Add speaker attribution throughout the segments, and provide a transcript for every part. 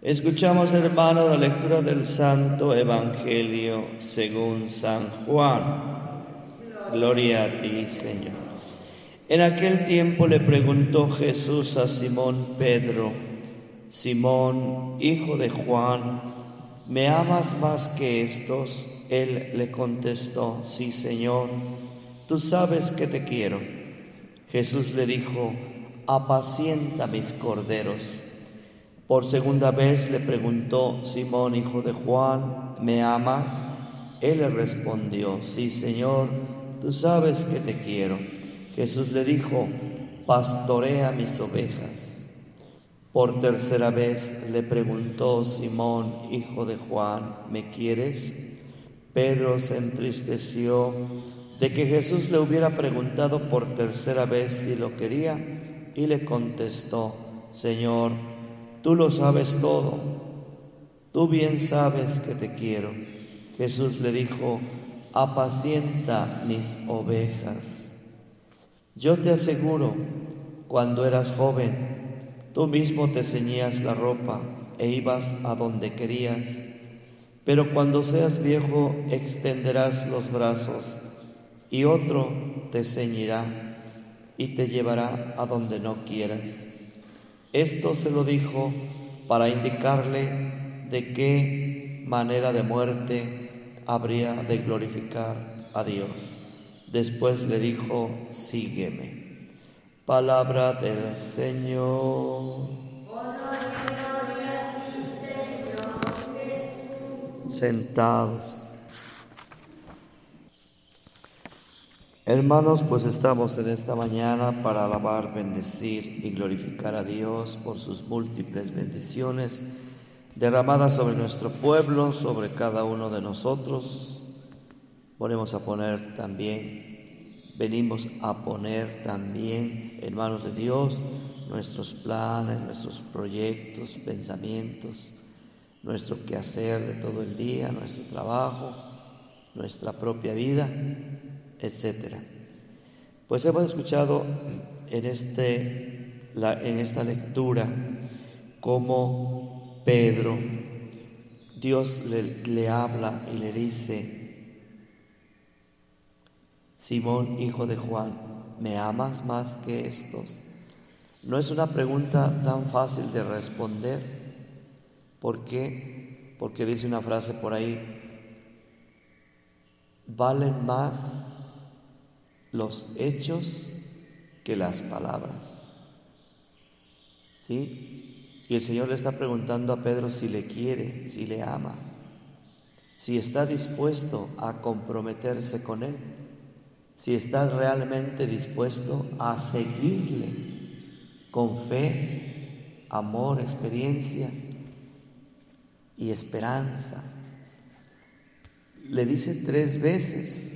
Speaker 1: Escuchamos, hermano, la lectura del Santo Evangelio según San Juan. Gloria a ti, Señor. En aquel tiempo le preguntó Jesús a Simón Pedro, Simón, hijo de Juan, ¿me amas más que estos? Él le contestó, sí, Señor, tú sabes que te quiero. Jesús le dijo, apacienta mis corderos. Por segunda vez le preguntó Simón, hijo de Juan, ¿me amas? Él le respondió, sí, Señor, tú sabes que te quiero. Jesús le dijo, pastorea mis ovejas. Por tercera vez le preguntó Simón, hijo de Juan, ¿me quieres? Pedro se entristeció de que Jesús le hubiera preguntado por tercera vez si lo quería y le contestó, Señor, Tú lo sabes todo. Tú bien sabes que te quiero. Jesús le dijo, apacienta mis ovejas. Yo te aseguro, cuando eras joven, tú mismo te ceñías la ropa e ibas a donde querías. Pero cuando seas viejo, extenderás los brazos y otro te ceñirá y te llevará a donde no quieras. Esto se lo dijo para indicarle de qué manera de muerte habría de glorificar a Dios. Después le dijo, sígueme. Palabra del Señor. Sentados. Hermanos, pues estamos en esta mañana para alabar, bendecir y glorificar a Dios por sus múltiples bendiciones derramadas sobre nuestro pueblo, sobre cada uno de nosotros. Ponemos a poner también, venimos a poner también en manos de Dios nuestros planes, nuestros proyectos, pensamientos, nuestro quehacer de todo el día, nuestro trabajo, nuestra propia vida etcétera. Pues hemos escuchado en, este, en esta lectura cómo Pedro, Dios le, le habla y le dice, Simón, hijo de Juan, ¿me amas más que estos? No es una pregunta tan fácil de responder. ¿Por qué? Porque dice una frase por ahí, valen más los hechos que las palabras. ¿Sí? Y el Señor le está preguntando a Pedro si le quiere, si le ama, si está dispuesto a comprometerse con Él, si está realmente dispuesto a seguirle con fe, amor, experiencia y esperanza. Le dice tres veces,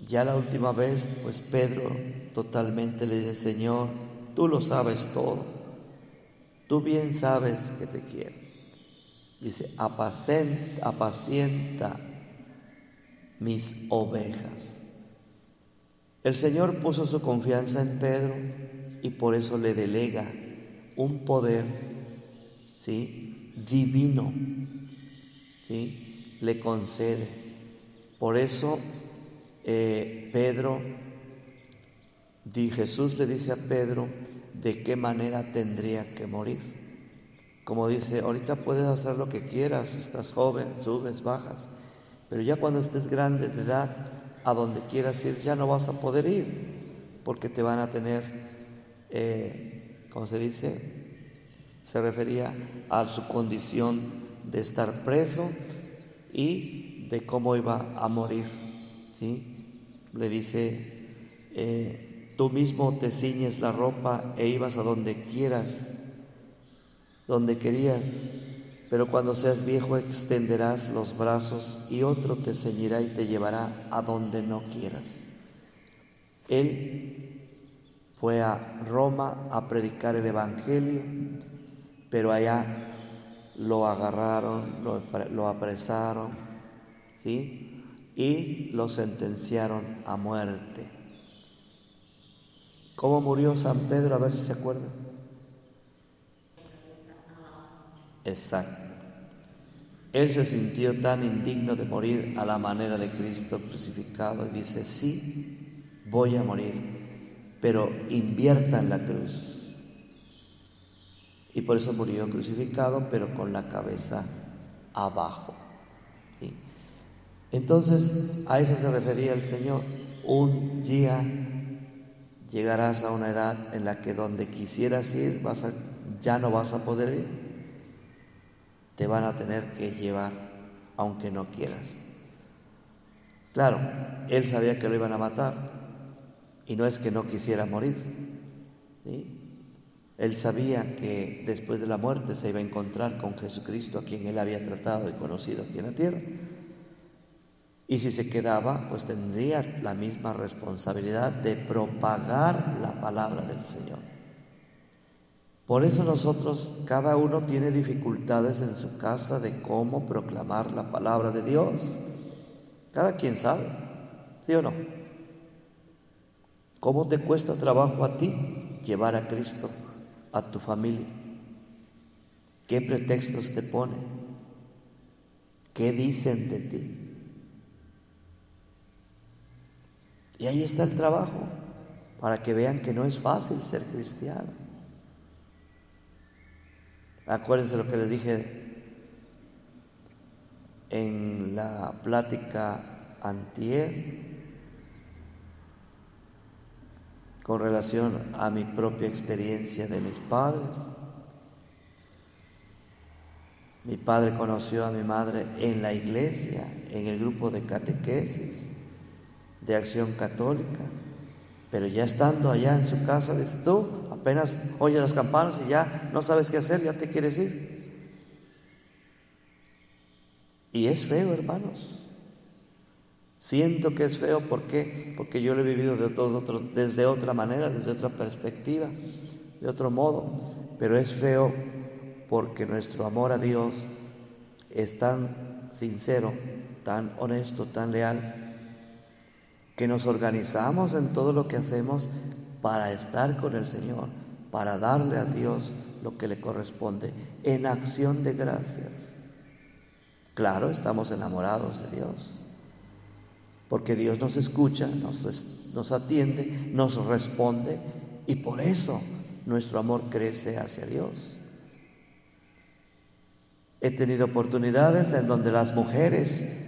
Speaker 1: ya la última vez, pues Pedro totalmente le dice, Señor, tú lo sabes todo, tú bien sabes que te quiero. Dice, apacienta, apacienta mis ovejas. El Señor puso su confianza en Pedro y por eso le delega un poder, ¿sí? Divino, ¿sí? Le concede. Por eso eh, Pedro, di, Jesús le dice a Pedro de qué manera tendría que morir. Como dice, ahorita puedes hacer lo que quieras, estás joven, subes, bajas, pero ya cuando estés grande de edad, a donde quieras ir, ya no vas a poder ir, porque te van a tener, eh, como se dice, se refería a su condición de estar preso y de cómo iba a morir, ¿sí? Le dice, eh, tú mismo te ciñes la ropa e ibas a donde quieras, donde querías, pero cuando seas viejo extenderás los brazos y otro te ceñirá y te llevará a donde no quieras. Él fue a Roma a predicar el Evangelio, pero allá lo agarraron, lo, lo apresaron, ¿sí? Y lo sentenciaron a muerte. ¿Cómo murió San Pedro? A ver si se acuerdan. Exacto. Él se sintió tan indigno de morir a la manera de Cristo crucificado y dice, sí, voy a morir, pero invierta en la cruz. Y por eso murió crucificado, pero con la cabeza abajo. Entonces, a eso se refería el Señor. Un día llegarás a una edad en la que donde quisieras ir ya no vas a poder ir. Te van a tener que llevar aunque no quieras. Claro, él sabía que lo iban a matar y no es que no quisiera morir. Él sabía que después de la muerte se iba a encontrar con Jesucristo, a quien él había tratado y conocido aquí en la tierra. Y si se quedaba, pues tendría la misma responsabilidad de propagar la palabra del Señor. Por eso nosotros, cada uno tiene dificultades en su casa de cómo proclamar la palabra de Dios. Cada quien sabe, ¿sí o no? ¿Cómo te cuesta trabajo a ti llevar a Cristo a tu familia? ¿Qué pretextos te ponen? ¿Qué dicen de ti? Y ahí está el trabajo, para que vean que no es fácil ser cristiano. Acuérdense lo que les dije en la plática antier con relación a mi propia experiencia de mis padres. Mi padre conoció a mi madre en la iglesia, en el grupo de catequesis de acción católica. Pero ya estando allá en su casa, dice, tú apenas oyes las campanas y ya no sabes qué hacer, ya te quieres ir. Y es feo, hermanos. Siento que es feo, ¿por qué? Porque yo lo he vivido de desde otra manera, desde otra perspectiva, de otro modo. Pero es feo porque nuestro amor a Dios es tan sincero, tan honesto, tan leal, que nos organizamos en todo lo que hacemos para estar con el Señor, para darle a Dios lo que le corresponde, en acción de gracias. Claro, estamos enamorados de Dios, porque Dios nos escucha, nos, atiende, nos responde, y por eso nuestro amor crece hacia Dios. He tenido oportunidades en donde las mujeres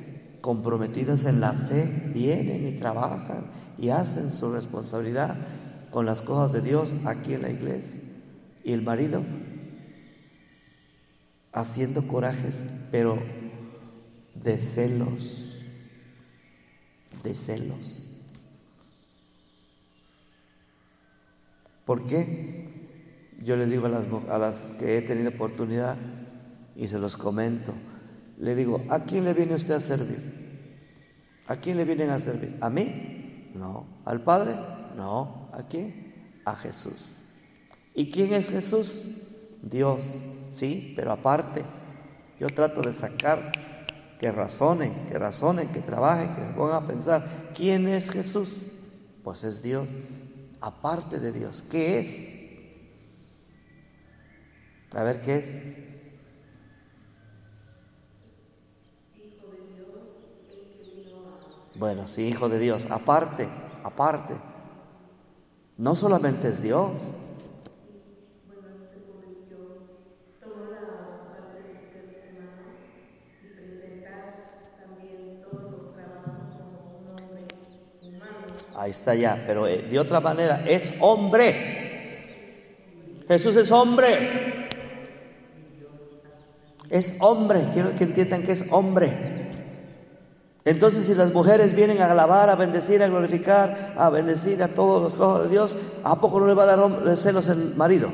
Speaker 1: comprometidas en la fe, vienen y trabajan y hacen su responsabilidad con las cosas de Dios aquí en la iglesia. Y el marido haciendo corajes, pero de celos, de celos. ¿Por qué? Yo les digo a las, a las que he tenido oportunidad y se los comento, le digo, ¿a quién le viene usted a servir? ¿A quién le vienen a servir? ¿A mí? No. ¿Al Padre? No. ¿A quién? A Jesús. ¿Y quién es Jesús? Dios. Sí, pero aparte, yo trato de sacar que razonen, que razonen, que trabajen, que pongan a pensar, ¿quién es Jesús? Pues es Dios. Aparte de Dios, ¿qué es? A ver, ¿qué es? Bueno, sí, hijo de Dios, aparte, aparte. No solamente es Dios. Ahí está ya, pero eh, de otra manera, es hombre. Jesús es hombre. Es hombre, quiero que entiendan que es hombre. Entonces, si las mujeres vienen a alabar, a bendecir, a glorificar, a bendecir a todos los hijos de Dios, ¿a poco no le va a dar celos el marido?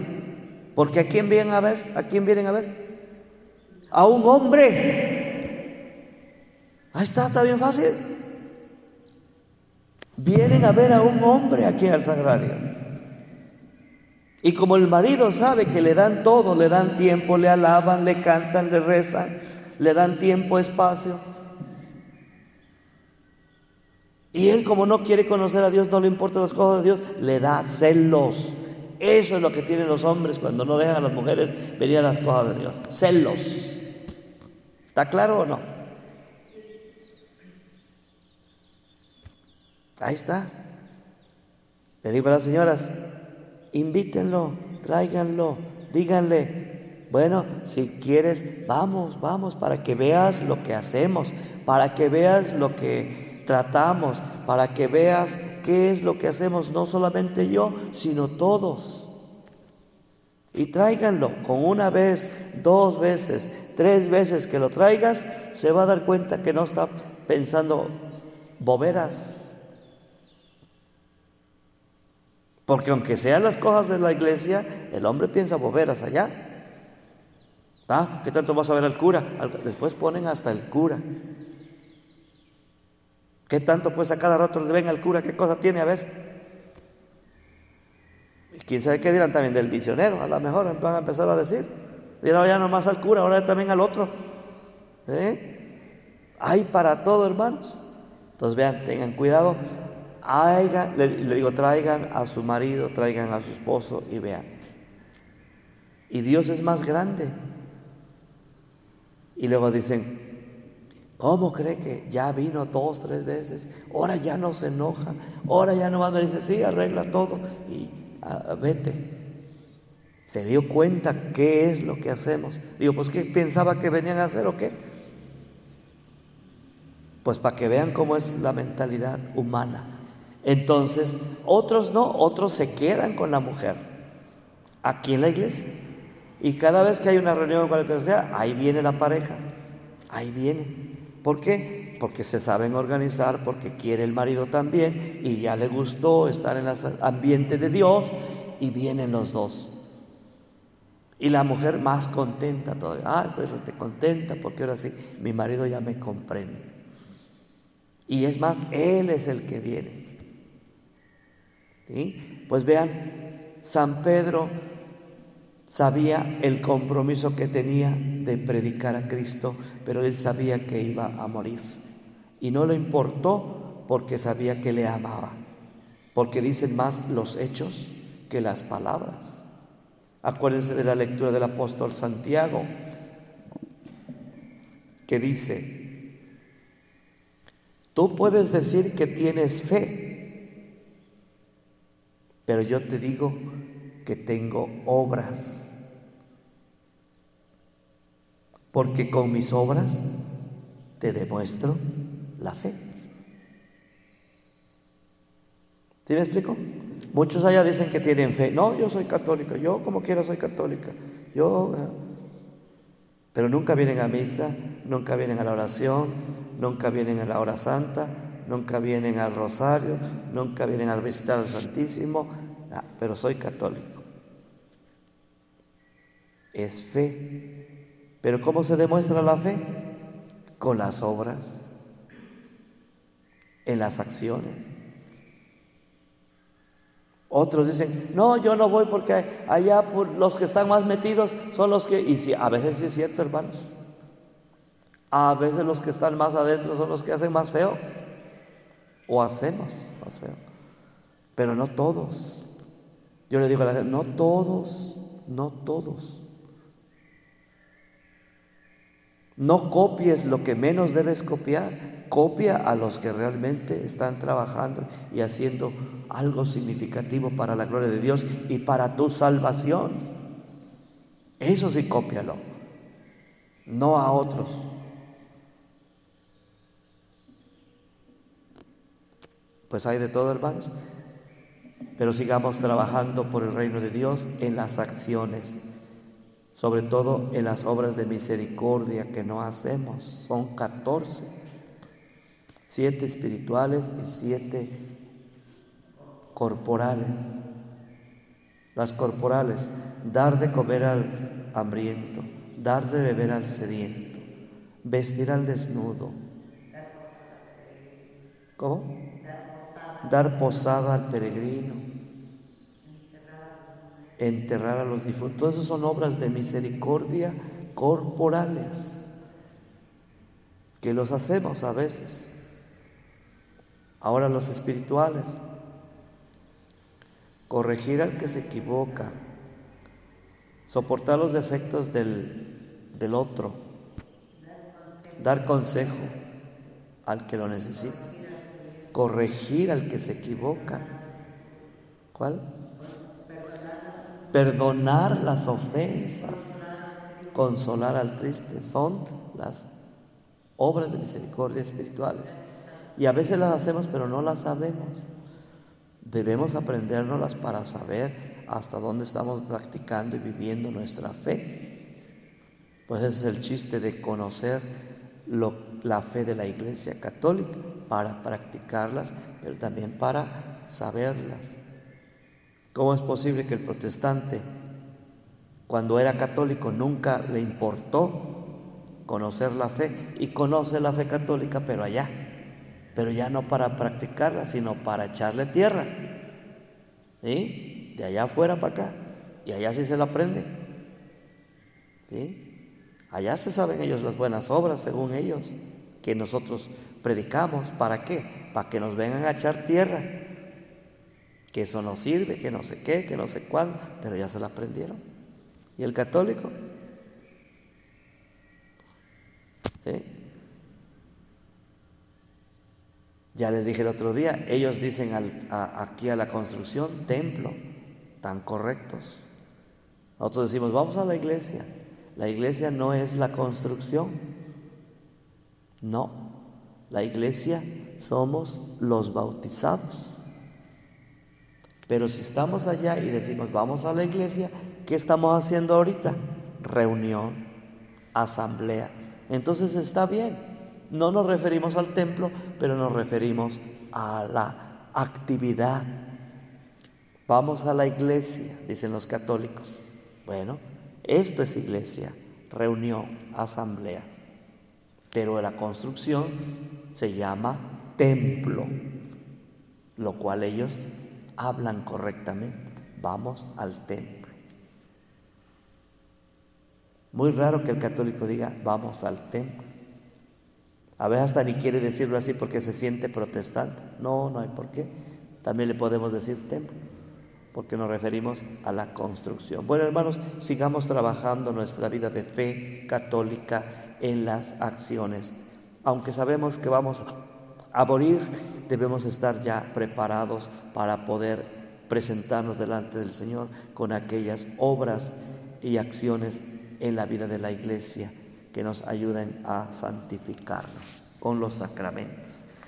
Speaker 1: Porque ¿a quién vienen a ver? ¿A quién vienen a ver? A un hombre. Ahí está, está bien fácil. Vienen a ver a un hombre aquí al sagrario. Y como el marido sabe que le dan todo, le dan tiempo, le alaban, le cantan, le rezan, le dan tiempo, espacio, y él como no quiere conocer a Dios, no le importan las cosas de Dios, le da celos. Eso es lo que tienen los hombres cuando no dejan a las mujeres venir a las cosas de Dios. Celos. ¿Está claro o no? Ahí está. Le digo a las señoras, invítenlo, tráiganlo, díganle, bueno, si quieres, vamos, vamos, para que veas lo que hacemos, para que veas lo que tratamos, para que veas qué es lo que hacemos, no solamente yo, sino todos. Y tráiganlo con una vez, dos veces, tres veces que lo traigas, se va a dar cuenta que no está pensando boberas. Porque aunque sean las cosas de la iglesia, el hombre piensa boberas allá. ¿Ah? ¿Qué tanto vas a ver al cura? Después ponen hasta el cura. ¿Qué tanto pues a cada rato le ven al cura? ¿Qué cosa tiene? A ver. ¿Quién sabe qué dirán también del visionero? A lo mejor van a empezar a decir. Dirán ya nomás al cura, ahora también al otro. ¿Eh? Hay para todo, hermanos. Entonces vean, tengan cuidado. le digo, traigan a su marido, traigan a su esposo y vean. Y Dios es más grande. Y luego dicen, ¿cómo cree que ya vino dos, tres veces? Ahora ya no se enoja. Ahora ya no a dice, sí, arregla todo. Y vete. Se dio cuenta qué es lo que hacemos. Digo, pues ¿qué pensaba que venían a hacer o qué? Pues para que vean cómo es la mentalidad humana. Entonces, otros no, otros se quedan con la mujer aquí en la iglesia. Y cada vez que hay una reunión cualquier sea, ahí viene la pareja. Ahí viene. ¿Por qué? Porque se saben organizar, porque quiere el marido también y ya le gustó estar en el ambiente de Dios y vienen los dos. Y la mujer más contenta todavía. Ah, estoy contenta porque ahora sí, mi marido ya me comprende. Y es más, él es el que viene. Pues vean, San Pedro sabía el compromiso que tenía de predicar a Cristo, pero él sabía que iba a morir. Y no le importó porque sabía que le amaba, porque dicen más los hechos que las palabras. Acuérdense de la lectura del apóstol Santiago, que dice, tú puedes decir que tienes fe, pero yo te digo que tengo obras. Porque con mis obras te demuestro la fe. ¿Sí me explico? Muchos allá dicen que tienen fe. No, yo soy católica, yo como quiera soy católica. Yo eh, pero nunca vienen a misa, nunca vienen a la oración, nunca vienen a la hora santa, nunca vienen al rosario, nunca vienen a visitar al Santísimo, ah, pero soy católico es fe. Pero ¿cómo se demuestra la fe? Con las obras, en las acciones. Otros dicen, no, yo no voy porque allá por los que están más metidos son los que, y a veces sí es cierto, hermanos, a veces los que están más adentro son los que hacen más feo, o hacemos más feo, pero no todos. Yo le digo a la gente, no todos, no todos. No copies lo que menos debes copiar. Copia a los que realmente están trabajando y haciendo algo significativo para la gloria de Dios y para tu salvación. Eso sí, cópialo. No a otros. Pues hay de todo, hermanos. Pero sigamos trabajando por el reino de Dios en las acciones sobre todo en las obras de misericordia que no hacemos. Son 14, siete espirituales y siete corporales. Las corporales, dar de comer al hambriento, dar de beber al sediento, vestir al desnudo. ¿Cómo? Dar posada al peregrino enterrar a los difuntos. Todas esas son obras de misericordia corporales que los hacemos a veces. Ahora los espirituales. corregir al que se equivoca, soportar los defectos del, del otro, dar consejo al que lo necesita, corregir al que se equivoca. ¿Cuál? Perdonar las ofensas, consolar al triste, son las obras de misericordia espirituales. Y a veces las hacemos pero no las sabemos. Debemos aprendérnoslas para saber hasta dónde estamos practicando y viviendo nuestra fe. Pues ese es el chiste de conocer la fe de la Iglesia Católica para practicarlas, pero también para saberlas. ¿Cómo es posible que el protestante, cuando era católico, nunca le importó conocer la fe y conoce la fe católica, pero allá? pero ya no para practicarla, sino para echarle tierra. ¿Sí? De allá afuera para acá. Y allá sí se la aprende. ¿Sí? Allá se saben ellos las buenas obras, según ellos, que nosotros predicamos. ¿Para qué? Para que nos vengan a echar tierra. Que eso no sirve, que no sé qué, que no sé cuándo, pero ya se la aprendieron. ¿Y el católico? Ya les dije el otro día, ellos dicen aquí a la construcción, templo, tan correctos. Nosotros decimos, vamos a la iglesia. La iglesia no es la construcción. No, la iglesia somos los bautizados. Pero si estamos allá y decimos, vamos a la iglesia, ¿qué estamos haciendo ahorita? Reunión, asamblea. Entonces está bien. No nos referimos al templo, pero nos referimos a la actividad. Vamos a la iglesia, dicen los católicos. Bueno, esto es iglesia, reunión, asamblea. Pero la construcción se llama templo, lo cual ellos hablan correctamente. Vamos al templo. Muy raro que el católico diga, vamos al templo. A veces hasta ni quiere decirlo así porque se siente protestante. No, no hay por qué. También le podemos decir templo, porque nos referimos a la construcción. Bueno, hermanos, sigamos trabajando nuestra vida de fe católica en las acciones. Aunque sabemos que vamos a morir, debemos estar ya preparados para poder presentarnos delante del Señor con aquellas obras y acciones en la vida de la iglesia que nos ayuden a santificarnos con los sacramentos.